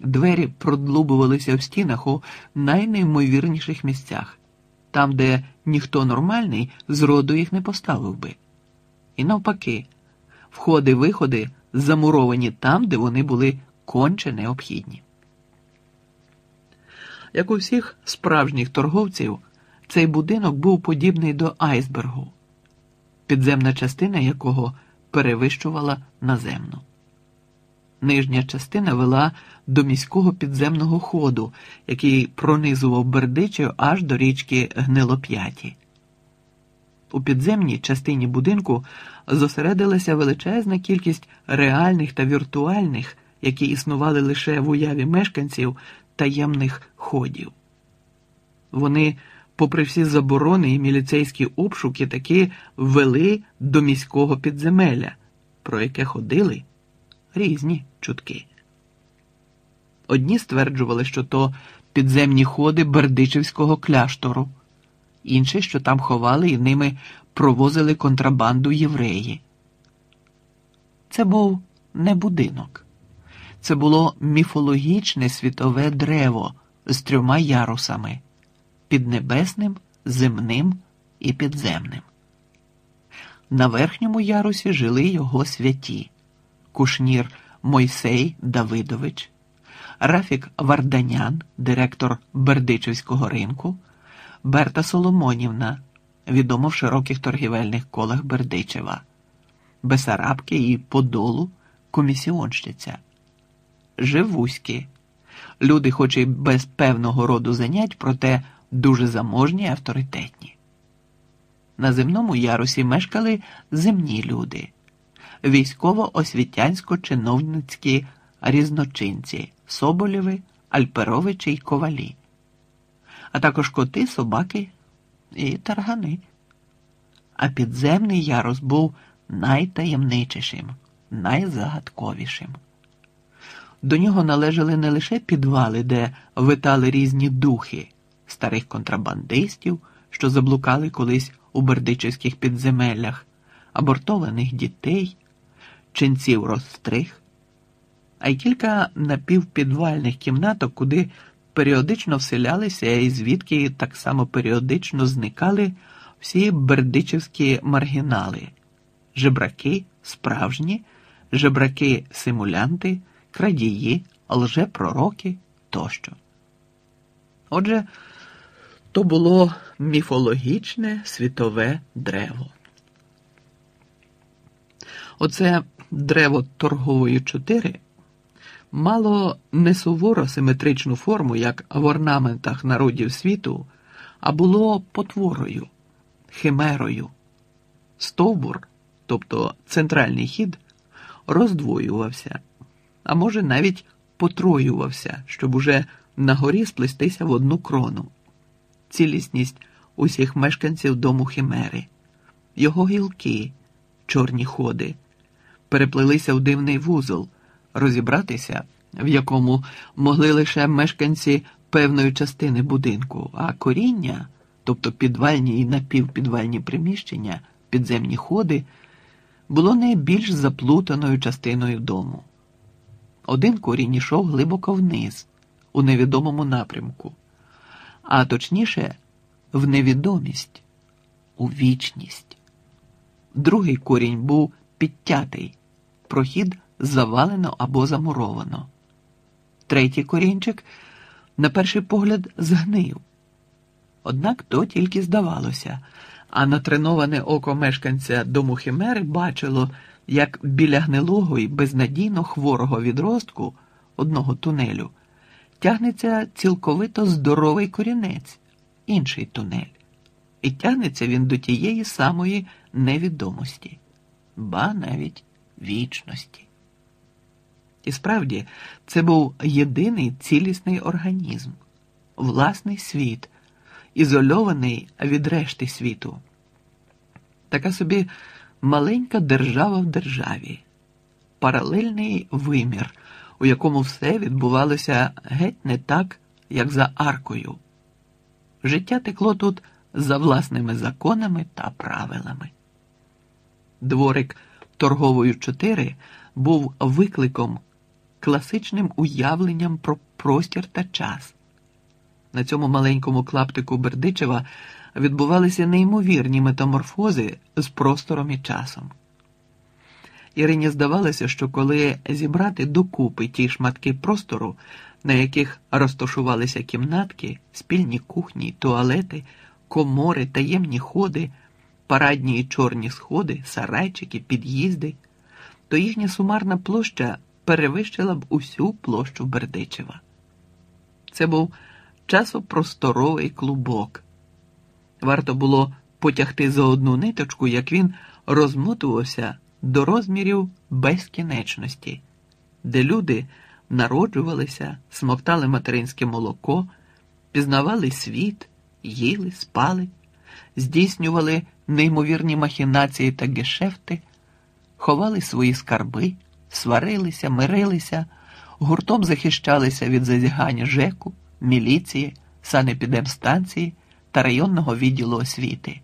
Двері продлубувалися в стінах у найнеймовірніших місцях, там, де ніхто нормальний зроду їх не поставив би. І навпаки, входи-виходи замуровані там, де вони були конче необхідні. Як у всіх справжніх торговців, цей будинок був подібний до айсбергу, підземна частина якого перевищувала наземну. Нижня частина вела до міського підземного ходу, який пронизував Бердичів аж до річки Гнилоп'яті. У підземній частині будинку зосередилася величезна кількість реальних та віртуальних, які існували лише в уяві мешканців таємних ходів. Вони, попри всі заборони і міліцейські обшуки, таки вели до міського підземелля, про яке ходили різні чутки. Одні стверджували, що то підземні ходи Бердичівського кляштору, інші, що там ховали і ними провозили контрабанду євреї. Це був не будинок, це було міфологічне світове древо з трьома ярусами піднебесним, земним і підземним. На верхньому ярусі жили його святі Кушнір Мойсей Давидович, Рафік Варданян, директор Бердичівського ринку, Берта Соломонівна, відома в широких торгівельних колах Бердичева, Бесарабки і Подолу комісіонщиця, Живуські, люди, хоч і без певного роду занять, проте дуже заможні і авторитетні. На земному ярусі мешкали земні люди, військово-освітянсько-чиновницькі різночинці Соболєви, Альперовичі й Ковалі, а також коти, собаки і таргани. А підземний ярус був найтаємничішим, найзагадковішим. До нього належали не лише підвали, де витали різні духи старих контрабандистів, що заблукали колись у бердичівських підземеллях, абортованих дітей, ченців розстриг, а й кілька напівпідвальних кімнаток, куди періодично вселялися і звідки так само періодично зникали всі бердичівські маргінали, жебраки справжні, жебраки-симулянти, крадії, лжепророки тощо. Отже, то було міфологічне світове древо. Оце древо торгової чотири мало не суворо симетричну форму, як в орнаментах народів світу, а було потворою, химерою. Стовбур, тобто центральний хід, роздвоювався, а може навіть потроювався, щоб уже на горі сплестися в одну крону. Цілісність усіх мешканців дому Химери, його гілки, чорні ходи переплелися в дивний вузол, розібратися, в якому могли лише мешканці певної частини будинку, а коріння, тобто підвальні і напівпідвальні приміщення, підземні ходи, було найбільш заплутаною частиною дому. Один корінь йшов глибоко вниз, у невідомому напрямку, а точніше, в невідомість, у вічність. Другий корінь був підтятий, прохід завалено або замуровано. Третій корінчик, на перший погляд, згнив. Однак то тільки здавалося, а натреноване око мешканця дому Химери бачило, як біля гнилого і безнадійно хворого відростку одного тунелю тягнеться цілковито здоровий корінець, інший тунель, і тягнеться він до тієї самої невідомості, ба навіть вічності. І справді, це був єдиний цілісний організм, власний світ, ізольований від решти світу. Така собі маленька держава в державі, паралельний вимір, у якому все відбувалося геть не так, як за аркою. Життя текло тут за власними законами та правилами. Дворик торговою чотири був викликом класичним уявленням про простір та час. На цьому маленькому клаптику Бердичева відбувалися неймовірні метаморфози з простором і часом. Ірині здавалося, що коли зібрати докупи ті шматки простору, на яких розташувалися кімнатки, спільні кухні, туалети, комори, таємні ходи, парадні і чорні сходи, сарайчики, під'їзди, то їхня сумарна площа перевищила б усю площу Бердичева. Це був часопросторовий клубок. Варто було потягти за одну ниточку, як він розмотувався до розмірів безкінечності, де люди народжувалися, смоктали материнське молоко, пізнавали світ, їли, спали, здійснювали неймовірні махінації та гешефти, ховали свої скарби, сварилися, мирилися, гуртом захищалися від зазігань ЖЕКу, міліції, санепідемстанції та районного відділу освіти.